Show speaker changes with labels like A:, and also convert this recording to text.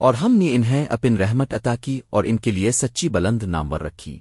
A: اور ہم نے انہیں اپن رحمت عطا کی اور ان کے لیے سچی بلند نامور رکھی۔